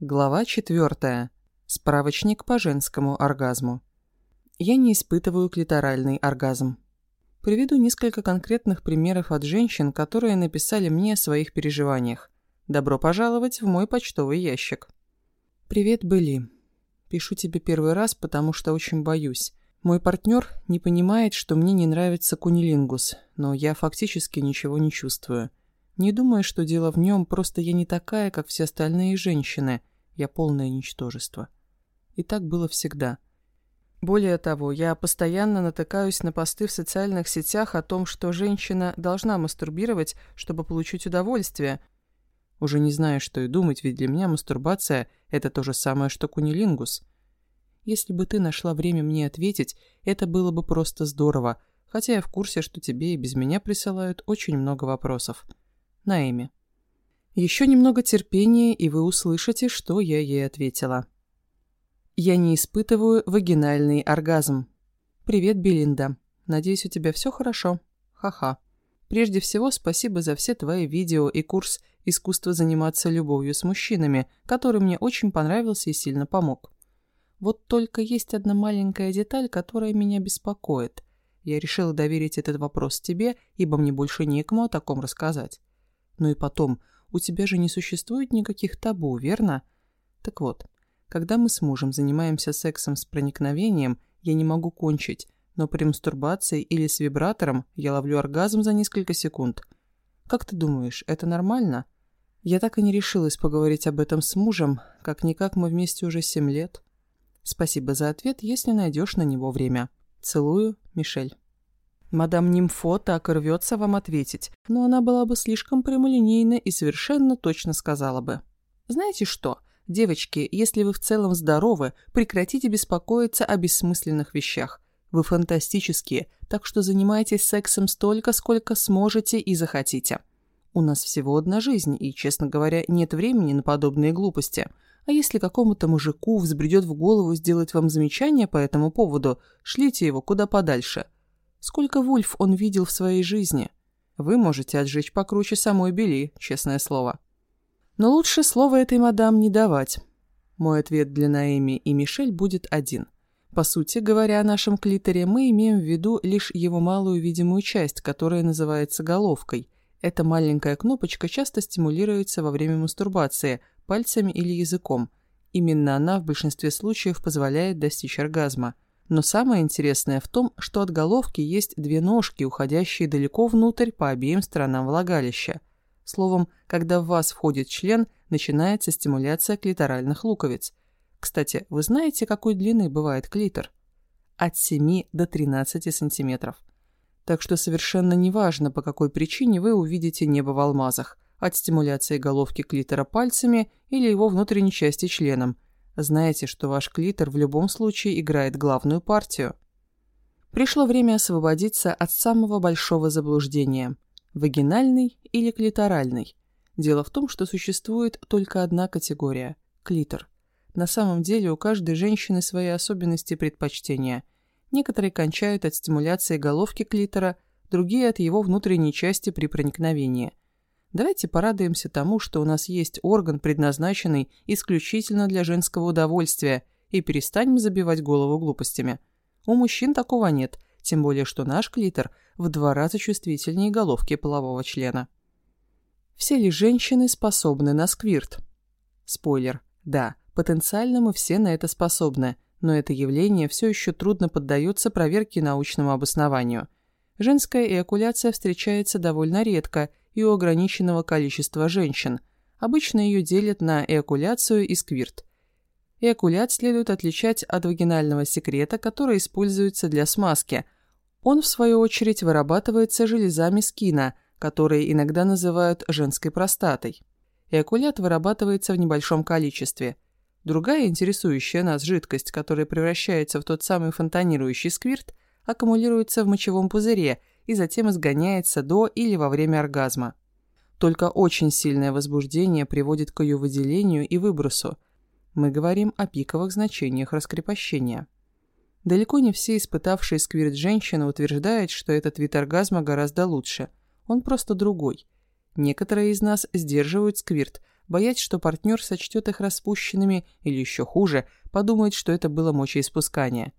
Глава 4. Справочник по женскому оргазму. Я не испытываю клиторальный оргазм. Приведу несколько конкретных примеров от женщин, которые написали мне о своих переживаниях. Добро пожаловать в мой почтовый ящик. Привет, Белли. Пишу тебе первый раз, потому что очень боюсь. Мой партнер не понимает, что мне не нравится кунилингус, но я фактически ничего не чувствую. Не думаю, что дело в нем, просто я не такая, как все остальные женщины. Я полное ничтожество. И так было всегда. Более того, я постоянно натыкаюсь на посты в социальных сетях о том, что женщина должна мастурбировать, чтобы получить удовольствие. Уже не знаю, что и думать, ведь для меня мастурбация – это то же самое, что кунилингус. Если бы ты нашла время мне ответить, это было бы просто здорово, хотя я в курсе, что тебе и без меня присылают очень много вопросов. Наэми. Еще немного терпения, и вы услышите, что я ей ответила. Я не испытываю вагинальный оргазм. Привет, Белинда. Надеюсь, у тебя все хорошо. Ха-ха. Прежде всего, спасибо за все твои видео и курс «Искусство заниматься любовью с мужчинами», который мне очень понравился и сильно помог. Вот только есть одна маленькая деталь, которая меня беспокоит. Я решила доверить этот вопрос тебе, ибо мне больше некому о таком рассказать. Ну и потом, у тебя же не существует никаких табу, верно? Так вот, когда мы с мужем занимаемся сексом с проникновением, я не могу кончить, но при мастурбации или с вибратором я ловлю оргазм за несколько секунд. Как ты думаешь, это нормально? Я так и не решилась поговорить об этом с мужем, как-никак мы вместе уже семь лет. Спасибо за ответ, если найдешь на него время. Целую, Мишель. Мадам Нимфо так и рвется вам ответить, но она была бы слишком прямолинейна и совершенно точно сказала бы. Знаете что, девочки, если вы в целом здоровы, прекратите беспокоиться о бессмысленных вещах. Вы фантастические, так что занимайтесь сексом столько, сколько сможете и захотите. У нас всего одна жизнь, и, честно говоря, нет времени на подобные глупости. А если какому-то мужику взбредет в голову сделать вам замечание по этому поводу, шлите его куда подальше – Сколько вульф он видел в своей жизни? Вы можете отжечь покруче самой Бели, честное слово. Но лучше слово этой мадам не давать. Мой ответ для Наэми и Мишель будет один. По сути говоря, о нашем клиторе мы имеем в виду лишь его малую видимую часть, которая называется головкой. Эта маленькая кнопочка часто стимулируется во время мастурбации, пальцами или языком. Именно она в большинстве случаев позволяет достичь оргазма – но самое интересное в том, что от головки есть две ножки, уходящие далеко внутрь по обеим сторонам влагалища. Словом, когда в вас входит член, начинается стимуляция клиторальных луковиц. Кстати, вы знаете, какой длины бывает клитор? От 7 до 13 сантиметров. Так что совершенно неважно, по какой причине вы увидите небо в алмазах – от стимуляции головки клитора пальцами или его внутренней части членом – знаете, что ваш клитор в любом случае играет главную партию. Пришло время освободиться от самого большого заблуждения – вагинальный или клиторальный. Дело в том, что существует только одна категория – клитор. На самом деле у каждой женщины свои особенности предпочтения. Некоторые кончают от стимуляции головки клитора, другие от его внутренней части при проникновении. Давайте порадуемся тому, что у нас есть орган, предназначенный исключительно для женского удовольствия, и перестанем забивать голову глупостями. У мужчин такого нет, тем более что наш клитор в два раза чувствительнее головки полового члена. Все ли женщины способны на сквирт? Спойлер. Да, потенциально мы все на это способны, но это явление все еще трудно поддается проверке научному обоснованию. Женская эякуляция встречается довольно редко и у ограниченного количества женщин. Обычно ее делят на эякуляцию и сквирт. Эякулят следует отличать от вагинального секрета, который используется для смазки. Он, в свою очередь, вырабатывается железами скина, которые иногда называют женской простатой. Эякулят вырабатывается в небольшом количестве. Другая интересующая нас жидкость, которая превращается в тот самый фонтанирующий сквирт, аккумулируется в мочевом пузыре и затем изгоняется до или во время оргазма. Только очень сильное возбуждение приводит к ее выделению и выбросу. Мы говорим о пиковых значениях раскрепощения. Далеко не все испытавшие сквирт женщины утверждают, что этот вид оргазма гораздо лучше. Он просто другой. Некоторые из нас сдерживают сквирт, боясь, что партнер сочтет их распущенными или еще хуже, подумает, что это было мочеиспускание.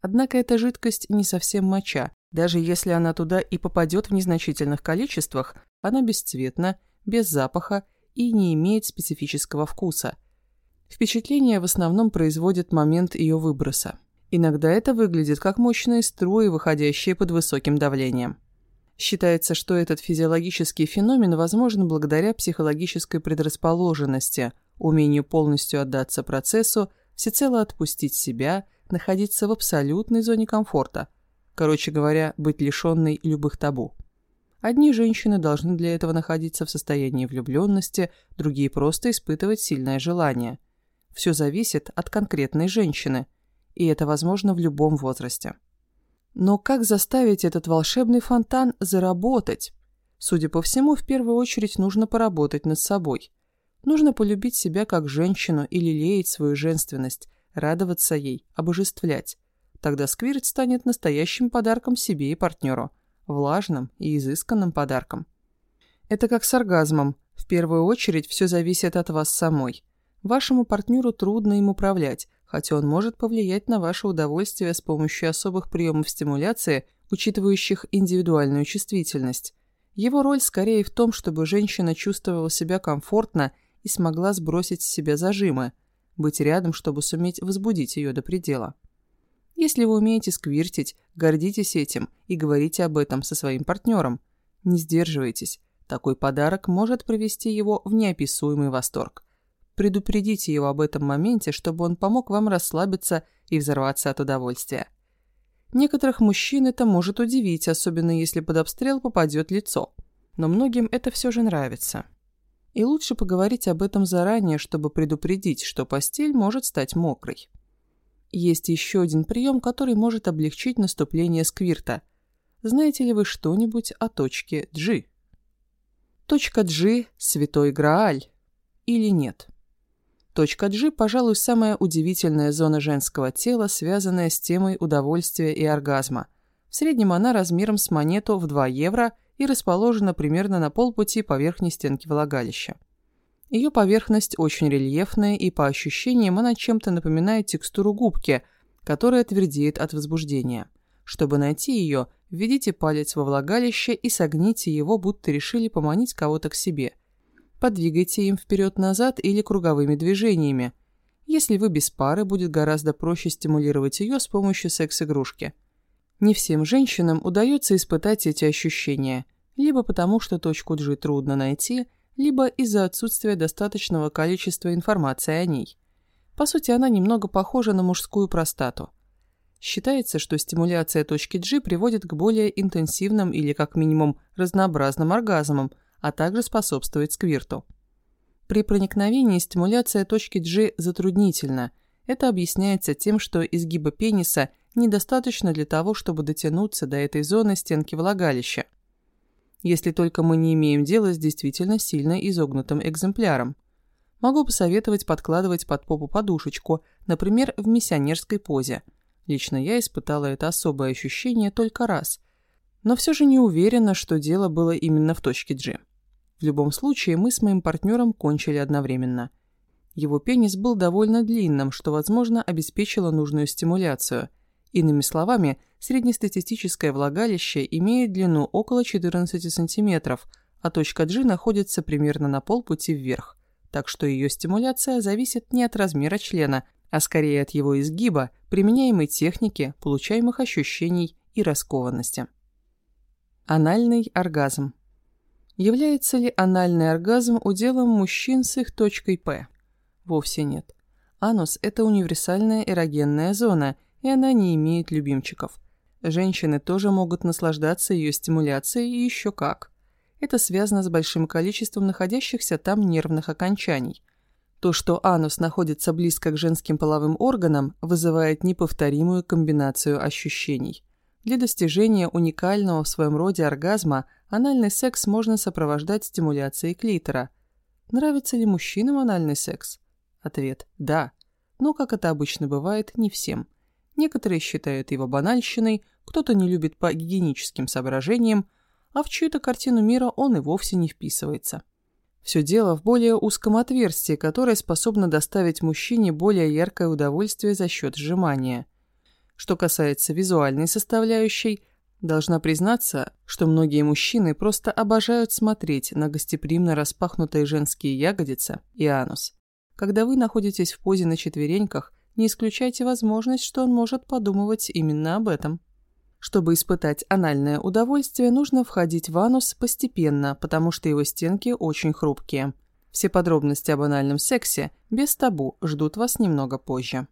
Однако эта жидкость не совсем моча. Даже если она туда и попадет в незначительных количествах, она бесцветна, без запаха и не имеет специфического вкуса. Впечатление в основном производит момент ее выброса. Иногда это выглядит как мощные струи, выходящие под высоким давлением. Считается, что этот физиологический феномен возможен благодаря психологической предрасположенности, умению полностью отдаться процессу, всецело отпустить себя, находиться в абсолютной зоне комфорта. Короче говоря, быть лишенной любых табу. Одни женщины должны для этого находиться в состоянии влюбленности, другие просто испытывать сильное желание. Все зависит от конкретной женщины, и это возможно в любом возрасте. Но как заставить этот волшебный фонтан заработать? Судя по всему, в первую очередь нужно поработать над собой. Нужно полюбить себя как женщину и лелеять свою женственность, радоваться ей, обожествлять. Тогда сквирт станет настоящим подарком себе и партнеру – влажным и изысканным подарком. Это как с оргазмом. В первую очередь все зависит от вас самой. Вашему партнеру трудно им управлять, хотя он может повлиять на ваше удовольствие с помощью особых приемов стимуляции, учитывающих индивидуальную чувствительность. Его роль скорее в том, чтобы женщина чувствовала себя комфортно и смогла сбросить с себя зажимы, быть рядом, чтобы суметь возбудить ее до предела. Если вы умеете сквиртить, гордитесь этим и говорите об этом со своим партнером. Не сдерживайтесь. Такой подарок может привести его в неописуемый восторг. Предупредите его об этом моменте, чтобы он помог вам расслабиться и взорваться от удовольствия. Некоторых мужчин это может удивить, особенно если под обстрел попадет лицо. Но многим это все же нравится. И лучше поговорить об этом заранее, чтобы предупредить, что постель может стать мокрой. Есть еще один прием, который может облегчить наступление сквирта. Знаете ли вы что-нибудь о точке G? Точка G – святой Грааль. Или нет? Точка G, пожалуй, самая удивительная зона женского тела, связанная с темой удовольствия и оргазма. В среднем она размером с монету в 2 евро и расположена примерно на полпути по верхней стенке влагалища. Ее поверхность очень рельефная, и по ощущениям она чем-то напоминает текстуру губки, которая твердеет от возбуждения. Чтобы найти ее, введите палец во влагалище и согните его, будто решили поманить кого-то к себе. Подвигайте им вперед-назад или круговыми движениями. Если вы без пары, будет гораздо проще стимулировать ее с помощью секс-игрушки. Не всем женщинам удается испытать эти ощущения, либо потому, что точку G трудно найти – либо из-за отсутствия достаточного количества информации о ней. По сути, она немного похожа на мужскую простату. Считается, что стимуляция точки G приводит к более интенсивным или, как минимум, разнообразным оргазмам, а также способствует сквирту. При проникновении стимуляция точки G затруднительна. Это объясняется тем, что изгиба пениса недостаточно для того, чтобы дотянуться до этой зоны стенки влагалища если только мы не имеем дела с действительно сильно изогнутым экземпляром. Могу посоветовать подкладывать под попу подушечку, например, в миссионерской позе. Лично я испытала это особое ощущение только раз. Но все же не уверена, что дело было именно в точке G. В любом случае, мы с моим партнером кончили одновременно. Его пенис был довольно длинным, что, возможно, обеспечило нужную стимуляцию. Иными словами – Среднестатистическое влагалище имеет длину около 14 см, а точка G находится примерно на полпути вверх, так что ее стимуляция зависит не от размера члена, а скорее от его изгиба, применяемой техники, получаемых ощущений и раскованности. Анальный оргазм. Является ли анальный оргазм уделом мужчин с их точкой П? Вовсе нет. Анус – это универсальная эрогенная зона, и она не имеет любимчиков. Женщины тоже могут наслаждаться ее стимуляцией и еще как. Это связано с большим количеством находящихся там нервных окончаний. То, что анус находится близко к женским половым органам, вызывает неповторимую комбинацию ощущений. Для достижения уникального в своем роде оргазма анальный секс можно сопровождать стимуляцией клитора. Нравится ли мужчинам анальный секс? Ответ – да. Но, как это обычно бывает, не всем. Некоторые считают его банальщиной, кто-то не любит по гигиеническим соображениям, а в чью-то картину мира он и вовсе не вписывается. Все дело в более узком отверстии, которое способно доставить мужчине более яркое удовольствие за счет сжимания. Что касается визуальной составляющей, должна признаться, что многие мужчины просто обожают смотреть на гостеприимно распахнутые женские ягодицы и анус. Когда вы находитесь в позе на четвереньках, не исключайте возможность, что он может подумывать именно об этом. Чтобы испытать анальное удовольствие, нужно входить в анус постепенно, потому что его стенки очень хрупкие. Все подробности об анальном сексе без табу ждут вас немного позже.